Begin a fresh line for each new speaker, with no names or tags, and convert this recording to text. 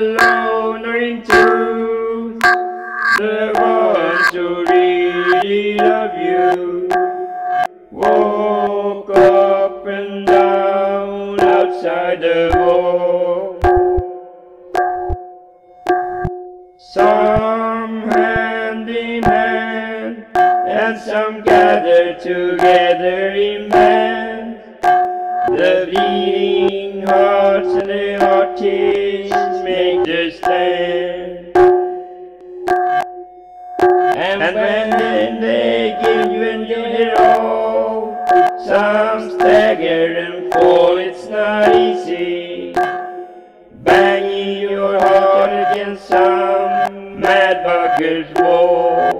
going through. The ones to really love you walk up and down outside the wall. Some hand in hand, and some gather together in bands. The beating hearts and the make the stand. And when they give you and give it all, some stagger and fall, it's not easy. Banging your heart against some mad bugger's wall.